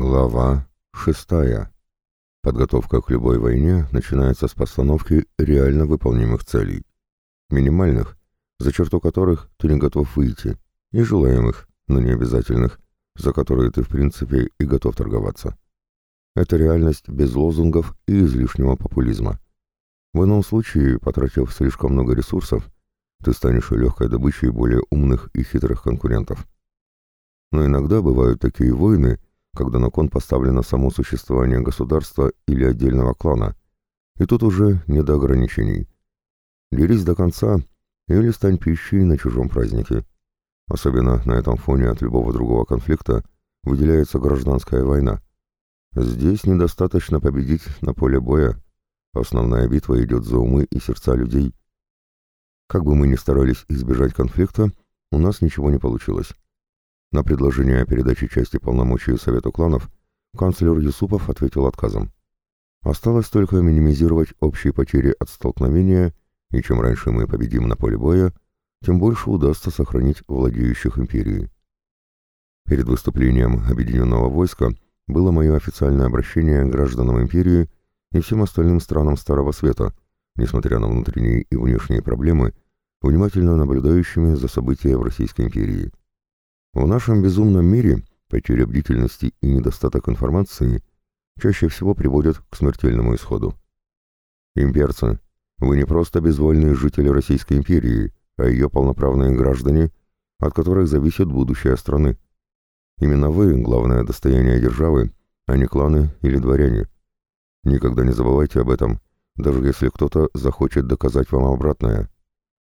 Глава шестая. Подготовка к любой войне начинается с постановки реально выполнимых целей. Минимальных, за черту которых ты не готов выйти, и желаемых, но не обязательных, за которые ты в принципе и готов торговаться. Это реальность без лозунгов и излишнего популизма. В ином случае, потратив слишком много ресурсов, ты станешь легкой добычей более умных и хитрых конкурентов. Но иногда бывают такие войны, когда на кон поставлено само существование государства или отдельного клана, и тут уже не до ограничений. Дерись до конца или стань пищей на чужом празднике. Особенно на этом фоне от любого другого конфликта выделяется гражданская война. Здесь недостаточно победить на поле боя. Основная битва идет за умы и сердца людей. Как бы мы ни старались избежать конфликта, у нас ничего не получилось. На предложение о передаче части полномочий Совету кланов канцлер Юсупов ответил отказом. Осталось только минимизировать общие потери от столкновения, и чем раньше мы победим на поле боя, тем больше удастся сохранить владеющих империей. Перед выступлением объединенного войска было мое официальное обращение гражданам империи и всем остальным странам Старого Света, несмотря на внутренние и внешние проблемы, внимательно наблюдающими за события в Российской империи. В нашем безумном мире потеря бдительности и недостаток информации чаще всего приводят к смертельному исходу. Имперцы, вы не просто безвольные жители Российской империи, а ее полноправные граждане, от которых зависит будущее страны. Именно вы — главное достояние державы, а не кланы или дворяне. Никогда не забывайте об этом, даже если кто-то захочет доказать вам обратное.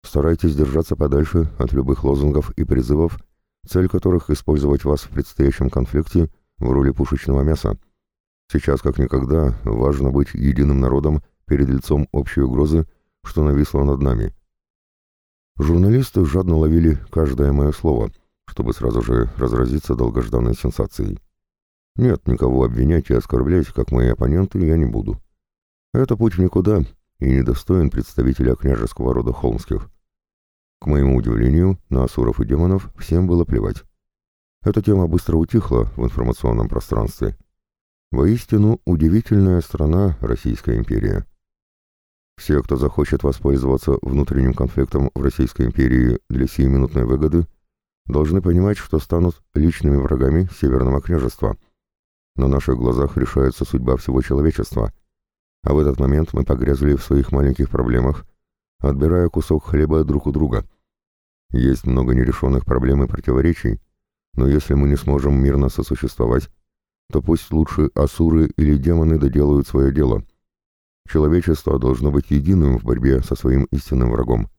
Старайтесь держаться подальше от любых лозунгов и призывов, цель которых использовать вас в предстоящем конфликте в роли пушечного мяса. Сейчас, как никогда, важно быть единым народом перед лицом общей угрозы, что нависло над нами. Журналисты жадно ловили каждое мое слово, чтобы сразу же разразиться долгожданной сенсацией. Нет, никого обвинять и оскорблять, как мои оппоненты, я не буду. Это путь в никуда и недостоин представителя княжеского рода Холмских. К моему удивлению, на асуров и демонов всем было плевать. Эта тема быстро утихла в информационном пространстве. Воистину, удивительная страна Российская империя. Все, кто захочет воспользоваться внутренним конфликтом в Российской империи для сиюминутной выгоды, должны понимать, что станут личными врагами Северного княжества. На наших глазах решается судьба всего человечества, а в этот момент мы погрязли в своих маленьких проблемах отбирая кусок хлеба друг у друга. Есть много нерешенных проблем и противоречий, но если мы не сможем мирно сосуществовать, то пусть лучше асуры или демоны доделают свое дело. Человечество должно быть единым в борьбе со своим истинным врагом.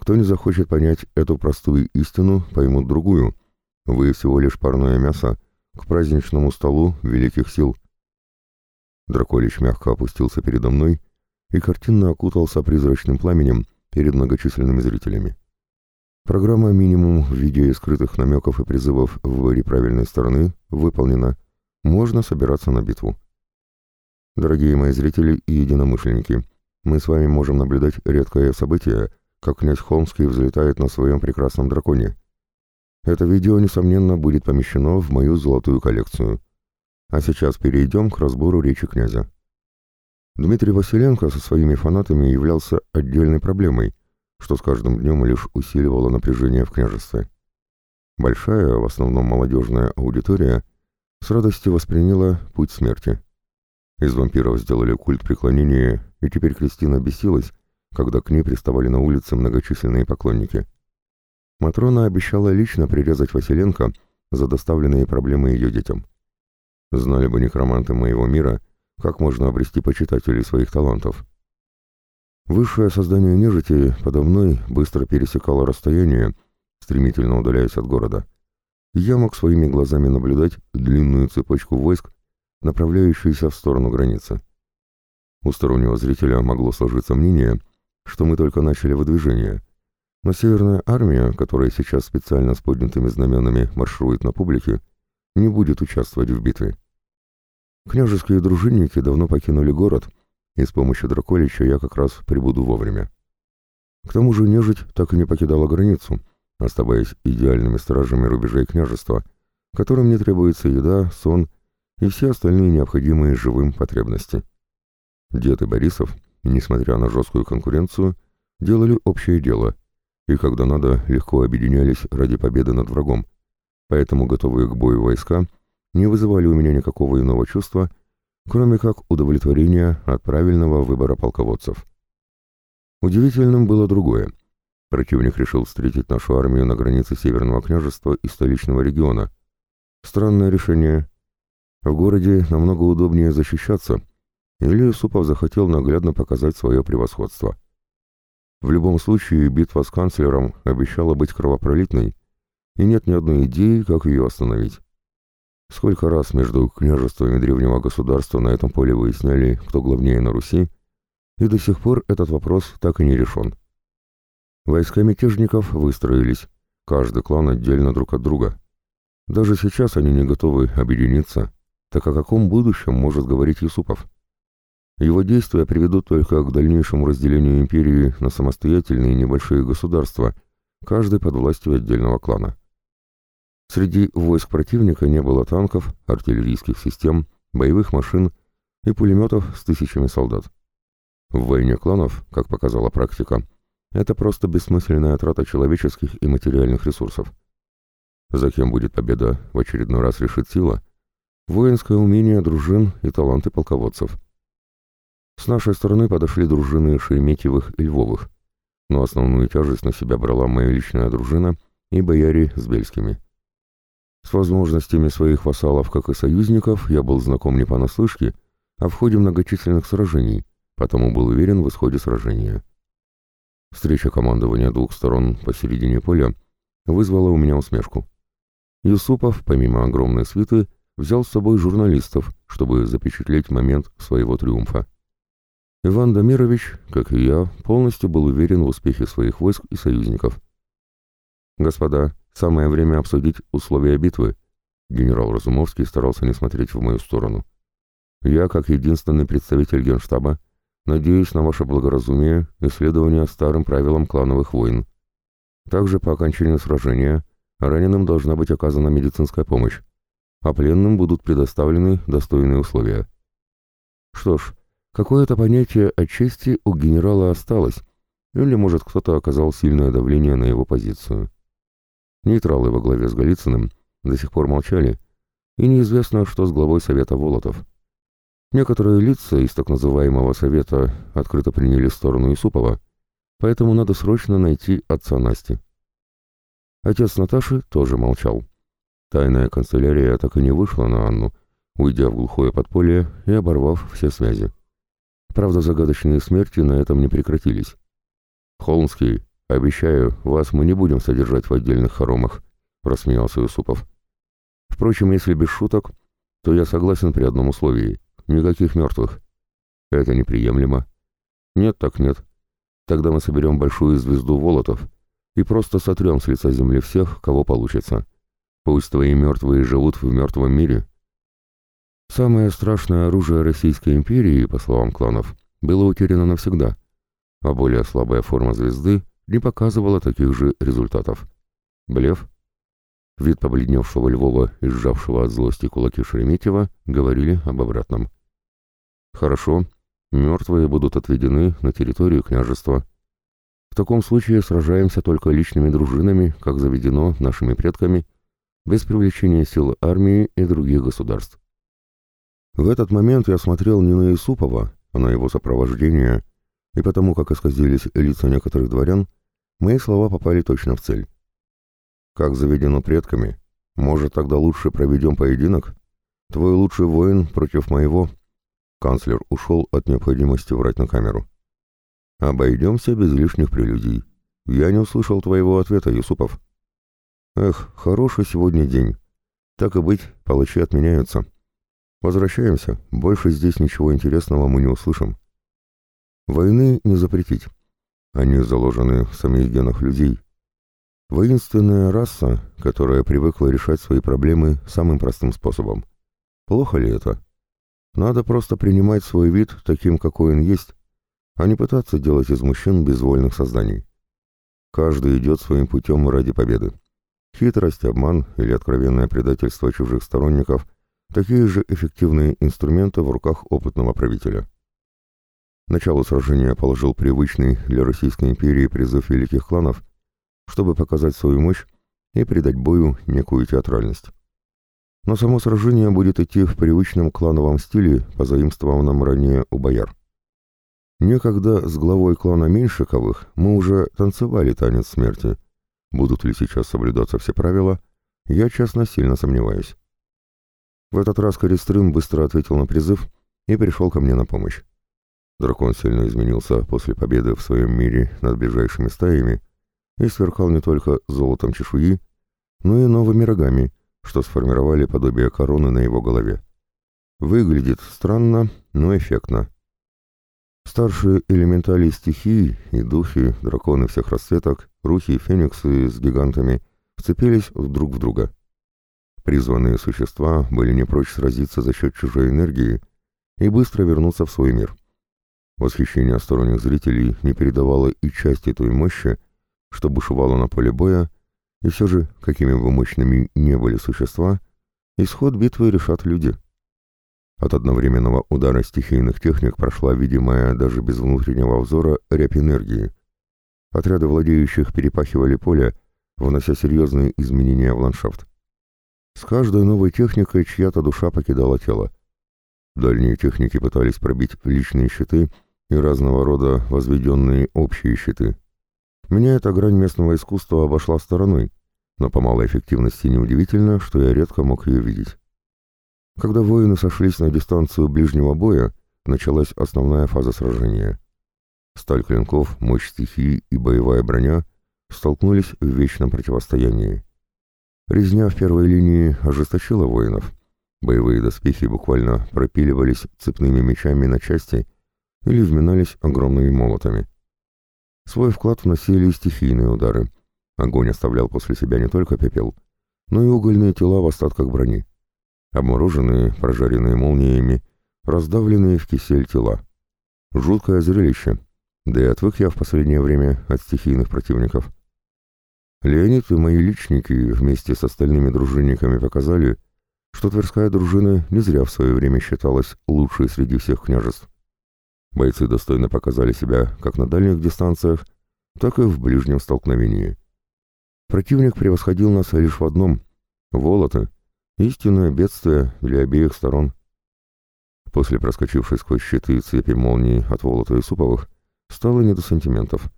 Кто не захочет понять эту простую истину, поймут другую. Вы всего лишь парное мясо к праздничному столу великих сил. Драколич мягко опустился передо мной и картинно окутался призрачным пламенем перед многочисленными зрителями. Программа «Минимум» в виде скрытых намеков и призывов в выборе правильной стороны выполнена. Можно собираться на битву. Дорогие мои зрители и единомышленники, мы с вами можем наблюдать редкое событие, как князь Холмский взлетает на своем прекрасном драконе. Это видео, несомненно, будет помещено в мою золотую коллекцию. А сейчас перейдем к разбору речи князя. Дмитрий Василенко со своими фанатами являлся отдельной проблемой, что с каждым днем лишь усиливало напряжение в княжестве. Большая, в основном молодежная аудитория с радостью восприняла путь смерти. Из вампиров сделали культ преклонения, и теперь Кристина бесилась, когда к ней приставали на улице многочисленные поклонники. Матрона обещала лично прирезать Василенко за доставленные проблемы ее детям. Знали бы некроманты моего мира — как можно обрести почитателей своих талантов. Высшее создание нежити подо мной быстро пересекало расстояние, стремительно удаляясь от города. Я мог своими глазами наблюдать длинную цепочку войск, направляющуюся в сторону границы. У стороннего зрителя могло сложиться мнение, что мы только начали выдвижение, но Северная армия, которая сейчас специально с поднятыми знаменами марширует на публике, не будет участвовать в битве. Княжеские дружинники давно покинули город, и с помощью Драколича я как раз прибуду вовремя. К тому же нежить так и не покидала границу, оставаясь идеальными стражами рубежей княжества, которым не требуется еда, сон и все остальные необходимые живым потребности. Дед и Борисов, несмотря на жесткую конкуренцию, делали общее дело, и когда надо, легко объединялись ради победы над врагом, поэтому готовые к бою войска не вызывали у меня никакого иного чувства, кроме как удовлетворения от правильного выбора полководцев. Удивительным было другое. Противник решил встретить нашу армию на границе Северного княжества и столичного региона. Странное решение. В городе намного удобнее защищаться, или Супов захотел наглядно показать свое превосходство. В любом случае, битва с канцлером обещала быть кровопролитной, и нет ни одной идеи, как ее остановить. Сколько раз между княжествами древнего государства на этом поле выясняли, кто главнее на Руси, и до сих пор этот вопрос так и не решен. Войска мятежников выстроились, каждый клан отдельно друг от друга. Даже сейчас они не готовы объединиться, так о каком будущем может говорить Юсупов? Его действия приведут только к дальнейшему разделению империи на самостоятельные небольшие государства, каждый под властью отдельного клана. Среди войск противника не было танков, артиллерийских систем, боевых машин и пулеметов с тысячами солдат. В войне кланов, как показала практика, это просто бессмысленная трата человеческих и материальных ресурсов. За кем будет победа, в очередной раз решит сила, воинское умение дружин и таланты полководцев – с нашей стороны подошли дружины Шереметьевых и Львовых, но основную тяжесть на себя брала моя личная дружина и бояре с Бельскими. С возможностями своих вассалов, как и союзников, я был знаком не понаслышке, а в ходе многочисленных сражений, потому был уверен в исходе сражения. Встреча командования двух сторон посередине поля вызвала у меня усмешку. Юсупов, помимо огромной свиты, взял с собой журналистов, чтобы запечатлеть момент своего триумфа. Иван Дамирович, как и я, полностью был уверен в успехе своих войск и союзников. «Господа, самое время обсудить условия битвы», генерал Разумовский старался не смотреть в мою сторону. «Я, как единственный представитель генштаба, надеюсь на ваше благоразумие и следование старым правилам клановых войн. Также по окончанию сражения раненым должна быть оказана медицинская помощь, а пленным будут предоставлены достойные условия. Что ж, Какое-то понятие о чести у генерала осталось, или, может, кто-то оказал сильное давление на его позицию. Нейтралы во главе с Голицыным до сих пор молчали, и неизвестно, что с главой Совета Волотов. Некоторые лица из так называемого Совета открыто приняли сторону Исупова, поэтому надо срочно найти отца Насти. Отец Наташи тоже молчал. Тайная канцелярия так и не вышла на Анну, уйдя в глухое подполье и оборвав все связи. Правда, загадочные смерти на этом не прекратились. «Холмский, обещаю, вас мы не будем содержать в отдельных хоромах», — рассмеялся Юсупов. «Впрочем, если без шуток, то я согласен при одном условии — никаких мертвых. Это неприемлемо. Нет так нет. Тогда мы соберем большую звезду Волотов и просто сотрем с лица земли всех, кого получится. Пусть твои мертвые живут в мертвом мире, Самое страшное оружие Российской империи, по словам кланов, было утеряно навсегда, а более слабая форма звезды не показывала таких же результатов. Блеф? Вид побледневшего Львова и сжавшего от злости кулаки Шереметьева говорили об обратном. «Хорошо, мертвые будут отведены на территорию княжества. В таком случае сражаемся только личными дружинами, как заведено нашими предками, без привлечения сил армии и других государств. В этот момент я смотрел не на Исупова, а на его сопровождение, и потому как исказились лица некоторых дворян, мои слова попали точно в цель. «Как заведено предками, может, тогда лучше проведем поединок? Твой лучший воин против моего?» Канцлер ушел от необходимости врать на камеру. «Обойдемся без лишних прелюдий. Я не услышал твоего ответа, Юсупов». «Эх, хороший сегодня день. Так и быть, палачи отменяются». Возвращаемся, больше здесь ничего интересного мы не услышим. Войны не запретить. Они заложены в самих генах людей. Воинственная раса, которая привыкла решать свои проблемы самым простым способом. Плохо ли это? Надо просто принимать свой вид таким, какой он есть, а не пытаться делать из мужчин безвольных созданий. Каждый идет своим путем ради победы. Хитрость, обман или откровенное предательство чужих сторонников – такие же эффективные инструменты в руках опытного правителя. Начало сражения положил привычный для Российской империи призыв великих кланов, чтобы показать свою мощь и придать бою некую театральность. Но само сражение будет идти в привычном клановом стиле, позаимствованном ранее у бояр. Некогда с главой клана Меньшиковых мы уже танцевали танец смерти. Будут ли сейчас соблюдаться все правила, я, честно, сильно сомневаюсь. В этот раз Користрым быстро ответил на призыв и пришел ко мне на помощь. Дракон сильно изменился после победы в своем мире над ближайшими стаями и сверкал не только золотом чешуи, но и новыми рогами, что сформировали подобие короны на его голове. Выглядит странно, но эффектно. Старшие элементали стихий и духи, драконы всех расцветок, рухи и фениксы с гигантами вцепились друг в друга. Призванные существа были не прочь сразиться за счет чужой энергии и быстро вернуться в свой мир. Восхищение сторонних зрителей не передавало и части той мощи, что бушевало на поле боя, и все же, какими бы мощными не были существа, исход битвы решат люди. От одновременного удара стихийных техник прошла видимая даже без внутреннего взора рябь энергии. Отряды владеющих перепахивали поле, внося серьезные изменения в ландшафт. С каждой новой техникой чья-то душа покидала тело. Дальние техники пытались пробить личные щиты и разного рода возведенные общие щиты. Меня эта грань местного искусства обошла стороной, но по малой эффективности неудивительно, что я редко мог ее видеть. Когда воины сошлись на дистанцию ближнего боя, началась основная фаза сражения. Сталь клинков, мощь стихии и боевая броня столкнулись в вечном противостоянии. Резня в первой линии ожесточила воинов. Боевые доспехи буквально пропиливались цепными мечами на части или вминались огромными молотами. Свой вклад вносили стихийные удары. Огонь оставлял после себя не только пепел, но и угольные тела в остатках брони обмороженные, прожаренные молниями, раздавленные в кисель тела. Жуткое зрелище, да и отвык я в последнее время от стихийных противников. Леонид и мои личники вместе с остальными дружинниками показали, что Тверская дружина не зря в свое время считалась лучшей среди всех княжеств. Бойцы достойно показали себя как на дальних дистанциях, так и в ближнем столкновении. Противник превосходил нас лишь в одном — Волоты — Истинное бедствие для обеих сторон. После проскочившей сквозь щиты цепи молнии от Волота и Суповых стало не до сантиментов.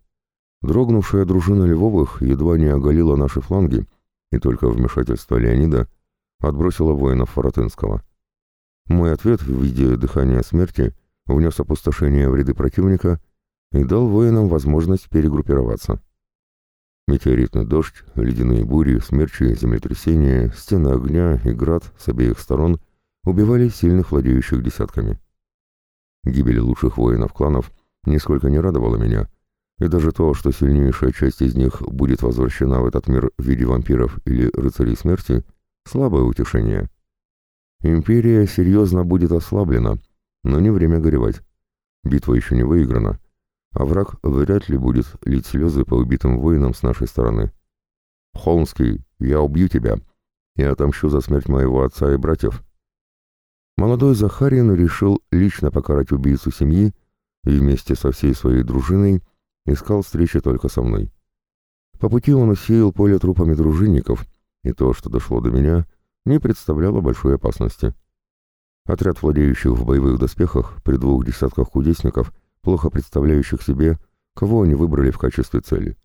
Дрогнувшая дружина Львовых едва не оголила наши фланги, и только вмешательство Леонида отбросило воинов Воротынского. Мой ответ в виде дыхания смерти внес опустошение в ряды противника и дал воинам возможность перегруппироваться. Метеоритный дождь, ледяные бури, смерчи, землетрясения, стены огня и град с обеих сторон убивали сильных владеющих десятками. Гибель лучших воинов кланов нисколько не радовала меня, и даже то, что сильнейшая часть из них будет возвращена в этот мир в виде вампиров или рыцарей смерти, слабое утешение. Империя серьезно будет ослаблена, но не время горевать. Битва еще не выиграна, а враг вряд ли будет лить слезы по убитым воинам с нашей стороны. «Холмский, я убью тебя и отомщу за смерть моего отца и братьев». Молодой Захарин решил лично покарать убийцу семьи и вместе со всей своей дружиной искал встречи только со мной. По пути он усеял поле трупами дружинников, и то, что дошло до меня, не представляло большой опасности. Отряд владеющих в боевых доспехах при двух десятках кудесников плохо представляющих себе, кого они выбрали в качестве цели.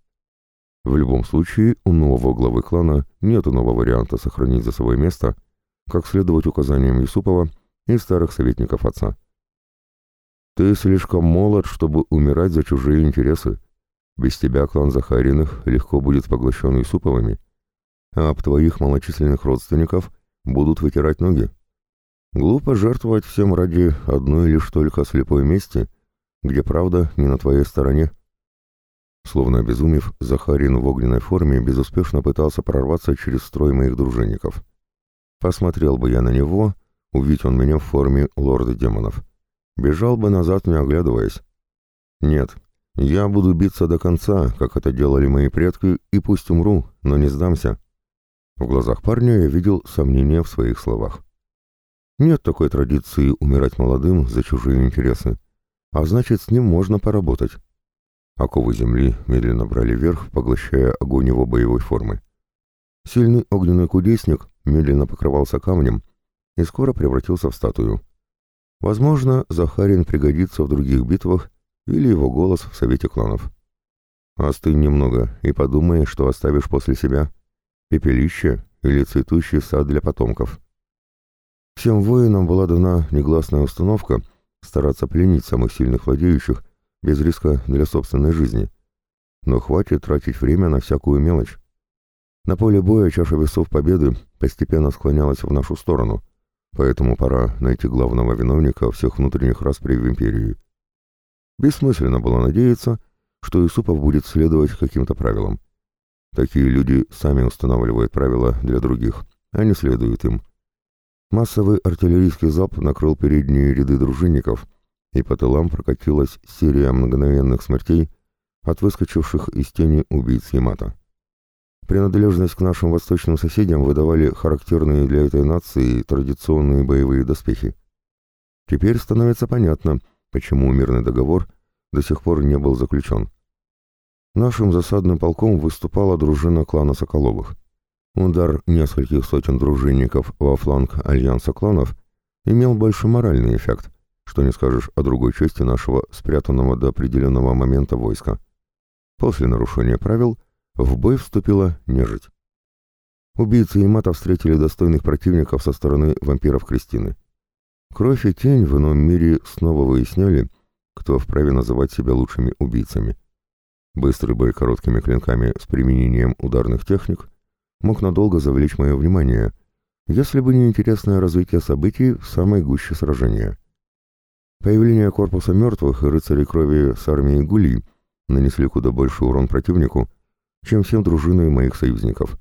В любом случае, у нового главы клана нет иного варианта сохранить за собой место, как следовать указаниям Юсупова и старых советников отца. «Ты слишком молод, чтобы умирать за чужие интересы. Без тебя клан Захариных легко будет поглощен Юсуповыми, а об твоих малочисленных родственников будут вытирать ноги. Глупо жертвовать всем ради одной лишь только слепой мести — где правда не на твоей стороне. Словно обезумев, Захарин в огненной форме безуспешно пытался прорваться через строй моих дружинников. Посмотрел бы я на него, увидеть он меня в форме лорда демонов. Бежал бы назад, не оглядываясь. Нет, я буду биться до конца, как это делали мои предки, и пусть умру, но не сдамся. В глазах парня я видел сомнения в своих словах. Нет такой традиции умирать молодым за чужие интересы, а значит, с ним можно поработать. Оковы земли медленно брали вверх, поглощая огонь его боевой формы. Сильный огненный кудесник медленно покрывался камнем и скоро превратился в статую. Возможно, Захарин пригодится в других битвах или его голос в Совете кланов. Остынь немного и подумай, что оставишь после себя. Пепелище или цветущий сад для потомков. Всем воинам была дана негласная установка стараться пленить самых сильных владеющих без риска для собственной жизни. Но хватит тратить время на всякую мелочь. На поле боя чаша весов победы постепенно склонялась в нашу сторону, поэтому пора найти главного виновника всех внутренних расприй в империи. Бессмысленно было надеяться, что Юсупов будет следовать каким-то правилам. Такие люди сами устанавливают правила для других, а не следуют им. Массовый артиллерийский залп накрыл передние ряды дружинников, и по тылам прокатилась серия мгновенных смертей от выскочивших из тени убийц Ямата. Принадлежность к нашим восточным соседям выдавали характерные для этой нации традиционные боевые доспехи. Теперь становится понятно, почему мирный договор до сих пор не был заключен. Нашим засадным полком выступала дружина клана Соколовых. Удар нескольких сотен дружинников во фланг альянса кланов имел больше моральный эффект, что не скажешь о другой части нашего спрятанного до определенного момента войска. После нарушения правил в бой вступила нежить. Убийцы Ямата встретили достойных противников со стороны вампиров Кристины. Кровь и тень в ином мире снова выясняли, кто вправе называть себя лучшими убийцами. Быстрый бой короткими клинками с применением ударных техник мог надолго завлечь мое внимание, если бы не интересное развитие событий в самой гуще сражения. Появление корпуса мертвых и рыцарей крови с армией Гули нанесли куда больше урон противнику, чем всем дружиной моих союзников.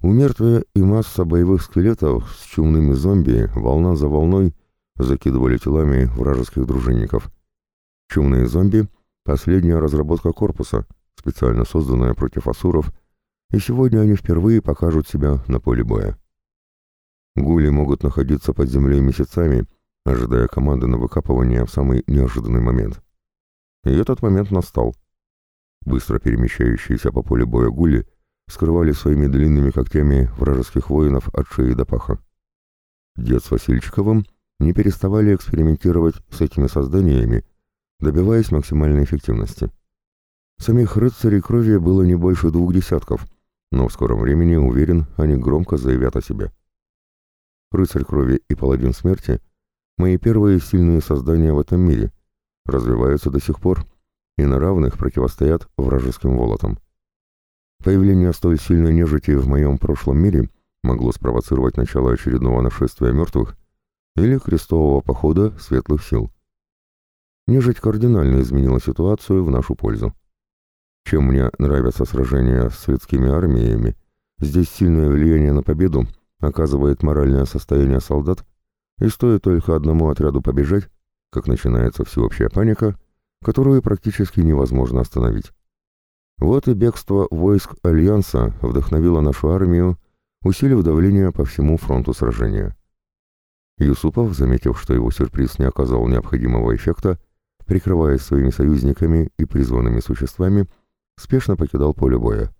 У мертвия и масса боевых скелетов с чумными зомби волна за волной закидывали телами вражеских дружинников. Чумные зомби — последняя разработка корпуса, специально созданная против асуров, и сегодня они впервые покажут себя на поле боя. Гули могут находиться под землей месяцами, ожидая команды на выкапывание в самый неожиданный момент. И этот момент настал. Быстро перемещающиеся по полю боя гули скрывали своими длинными когтями вражеских воинов от шеи до паха. Дед с Васильчиковым не переставали экспериментировать с этими созданиями, добиваясь максимальной эффективности. Самих рыцарей крови было не больше двух десятков, но в скором времени, уверен, они громко заявят о себе. Рыцарь крови и паладин смерти — мои первые сильные создания в этом мире, развиваются до сих пор и на равных противостоят вражеским волотам. Появление столь сильной нежити в моем прошлом мире могло спровоцировать начало очередного нашествия мертвых или крестового похода светлых сил. Нежить кардинально изменила ситуацию в нашу пользу. Чем мне нравятся сражения с светскими армиями, здесь сильное влияние на победу оказывает моральное состояние солдат, и стоит только одному отряду побежать, как начинается всеобщая паника, которую практически невозможно остановить. Вот и бегство войск Альянса вдохновило нашу армию, усилив давление по всему фронту сражения. Юсупов, заметив, что его сюрприз не оказал необходимого эффекта, прикрываясь своими союзниками и призванными существами, спешно покидал поле боя.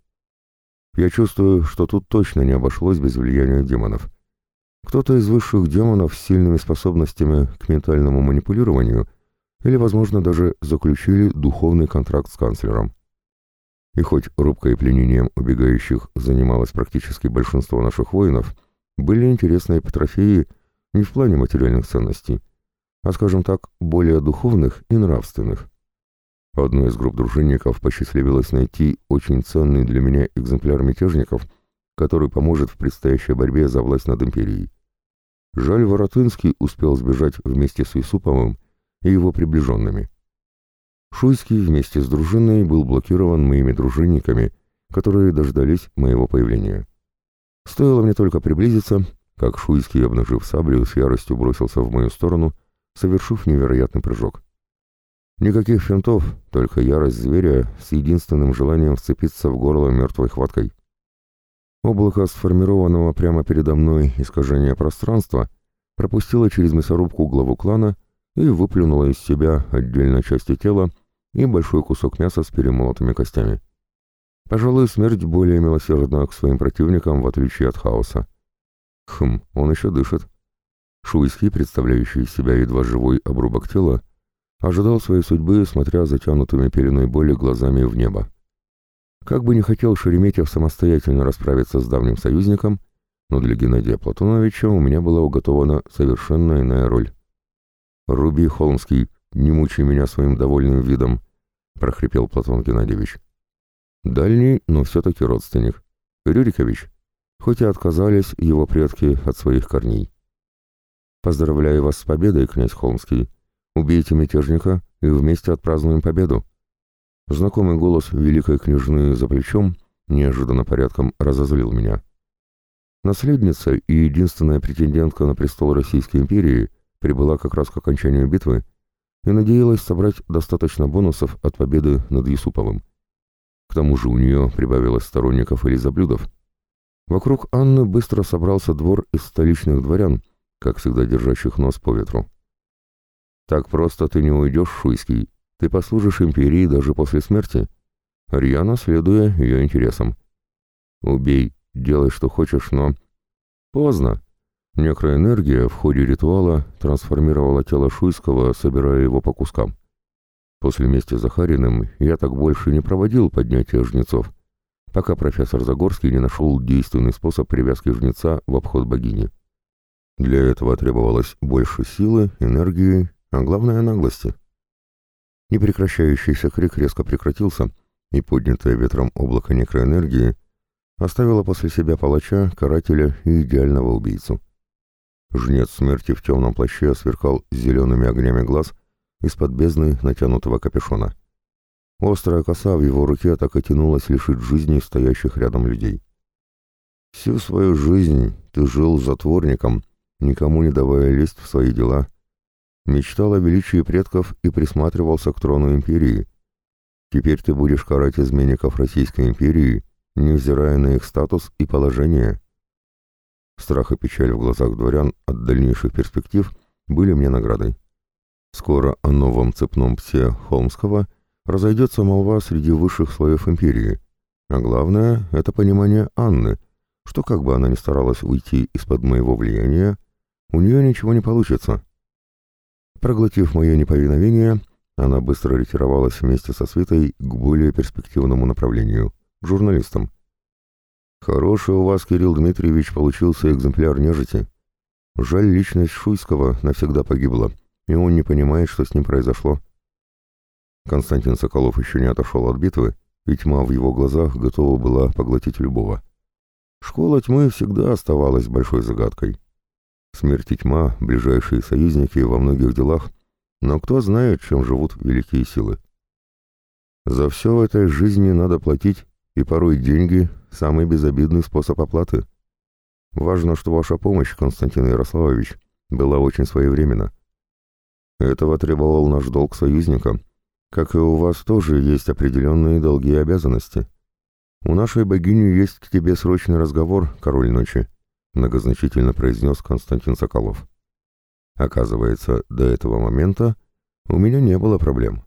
Я чувствую, что тут точно не обошлось без влияния демонов. Кто-то из высших демонов с сильными способностями к ментальному манипулированию или, возможно, даже заключили духовный контракт с канцлером. И хоть рубкой пленением убегающих занималось практически большинство наших воинов, были интересные трофеи не в плане материальных ценностей, а, скажем так, более духовных и нравственных. Одной из групп дружинников посчастливилось найти очень ценный для меня экземпляр мятежников, который поможет в предстоящей борьбе за власть над империей. Жаль, Воротынский успел сбежать вместе с Исуповым и его приближенными. Шуйский вместе с дружиной был блокирован моими дружинниками, которые дождались моего появления. Стоило мне только приблизиться, как Шуйский, обнажив саблю, с яростью бросился в мою сторону, совершив невероятный прыжок. Никаких финтов, только ярость зверя с единственным желанием вцепиться в горло мертвой хваткой. Облако сформированного прямо передо мной искажения пространства пропустила через мясорубку главу клана и выплюнула из себя отдельно части тела и большой кусок мяса с перемолотыми костями. Пожалуй, смерть более милосердна к своим противникам, в отличие от хаоса. Хм, он еще дышит. Шуйский, представляющий себя едва живой обрубок тела, ожидал своей судьбы, смотря затянутыми пеленой боли глазами в небо. Как бы не хотел Шереметьев самостоятельно расправиться с давним союзником, но для Геннадия Платоновича у меня была уготована совершенно иная роль. «Руби, Холмский, не мучай меня своим довольным видом», — прохрипел Платон Геннадьевич. Дальний, но все-таки родственник. Рюрикович, хоть и отказались его предки от своих корней. «Поздравляю вас с победой, князь Холмский. Убейте мятежника и вместе отпразднуем победу». Знакомый голос великой княжны за плечом неожиданно порядком разозлил меня. Наследница и единственная претендентка на престол Российской империи прибыла как раз к окончанию битвы и надеялась собрать достаточно бонусов от победы над Юсуповым. К тому же у нее прибавилось сторонников и лизоблюдов. Вокруг Анны быстро собрался двор из столичных дворян, как всегда держащих нос по ветру. «Так просто ты не уйдешь, Шуйский. Ты послужишь империи даже после смерти, рьяно следуя ее интересам. Убей, делай, что хочешь, но...» «Поздно!» Некроэнергия в ходе ритуала трансформировала тело Шуйского, собирая его по кускам. После мести Захариным я так больше не проводил поднятия жнецов, пока профессор Загорский не нашел действенный способ привязки жнеца в обход богини. Для этого требовалось больше силы, энергии, а главное наглости. Непрекращающийся крик резко прекратился, и поднятое ветром облако некроэнергии оставило после себя палача, карателя и идеального убийцу. Жнец смерти в темном плаще сверкал зелеными огнями глаз — из-под бездны натянутого капюшона. Острая коса в его руке так и тянулась лишить жизни стоящих рядом людей. Всю свою жизнь ты жил затворником, никому не давая лезть в свои дела. Мечтал о величии предков и присматривался к трону империи. Теперь ты будешь карать изменников Российской империи, невзирая на их статус и положение. Страх и печаль в глазах дворян от дальнейших перспектив были мне наградой. Скоро о новом цепном псе Холмского разойдется молва среди высших слоев империи. А главное — это понимание Анны, что как бы она ни старалась уйти из-под моего влияния, у нее ничего не получится. Проглотив мое неповиновение, она быстро ретировалась вместе со Светой к более перспективному направлению — к журналистам. «Хороший у вас, Кирилл Дмитриевич, получился экземпляр нежити. Жаль, личность Шуйского навсегда погибла», и он не понимает, что с ним произошло. Константин Соколов еще не отошел от битвы, и тьма в его глазах готова была поглотить любого. Школа тьмы всегда оставалась большой загадкой. Смерть и тьма — ближайшие союзники во многих делах, но кто знает, чем живут великие силы. За все в этой жизни надо платить, и порой деньги — самый безобидный способ оплаты. Важно, что ваша помощь, Константин Ярославович, была очень своевременна. Этого требовал наш долг союзника, как и у вас тоже есть определенные долги и обязанности. У нашей богини есть к тебе срочный разговор, король ночи, многозначительно произнес Константин Соколов. Оказывается, до этого момента у меня не было проблем.